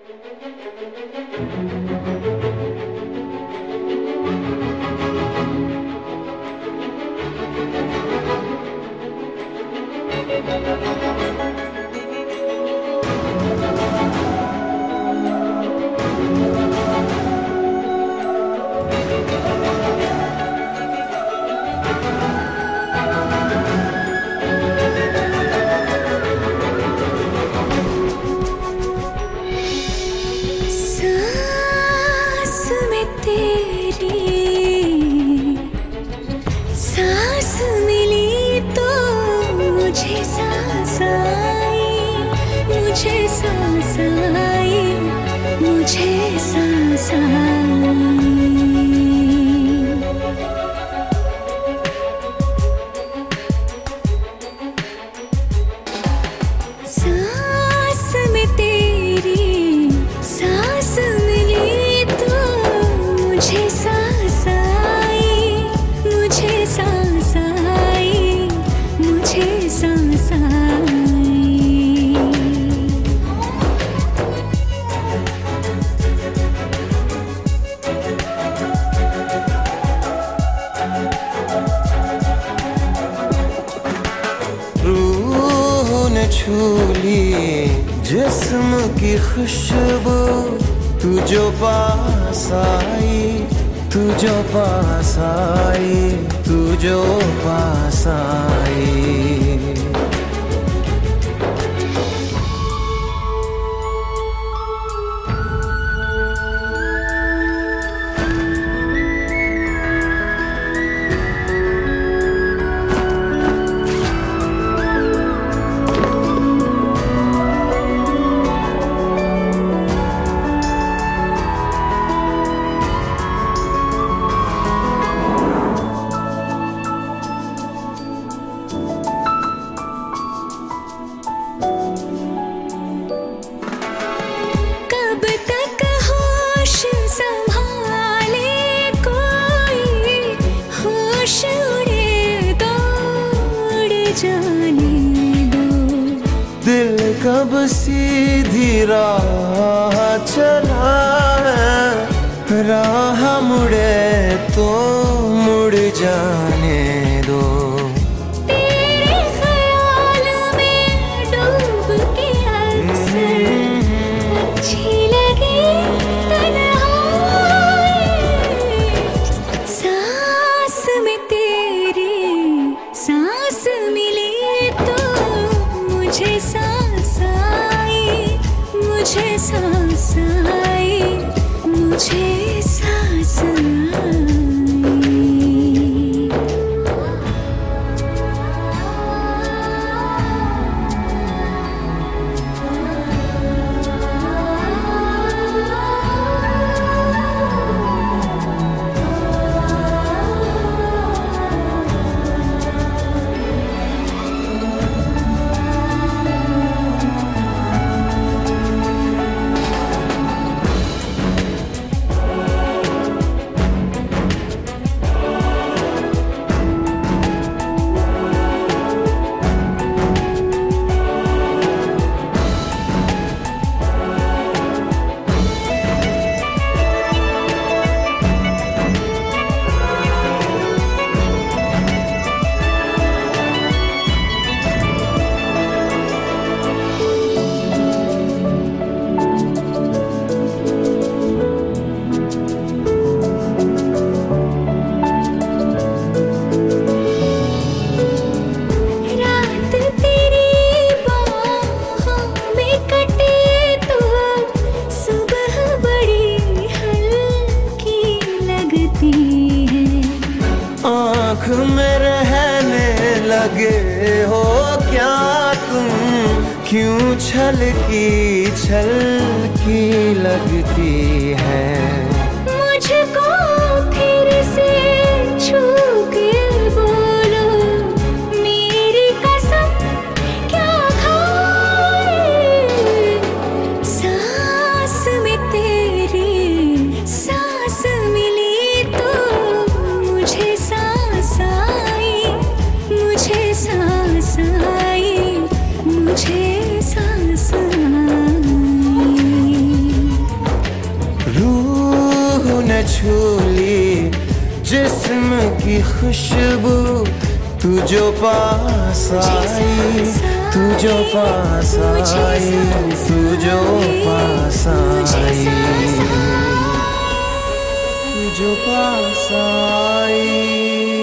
सांस सांस आई मुझे सांस आई मुझे सांस आई छू ली जिस्म की खुशबू, तू जो पास आई, तू जो पास आई, तू जो पास आई। जाने दो। दिल कब सीधी राह चला है? राह मुड़े तो मुड़ जाने दो। तेरे ख्याल में डूब के अक्सर अच्छी सांस तो मुझे सांस आई मुझे सांस आई मुझे सांस लगे हो क्या तुम? क्यों छल की छल की लगती है? छूली जिस्म की खुशबू तू जो पास आई तू जो पास आई तू जो पास आई। तू जो पास आई।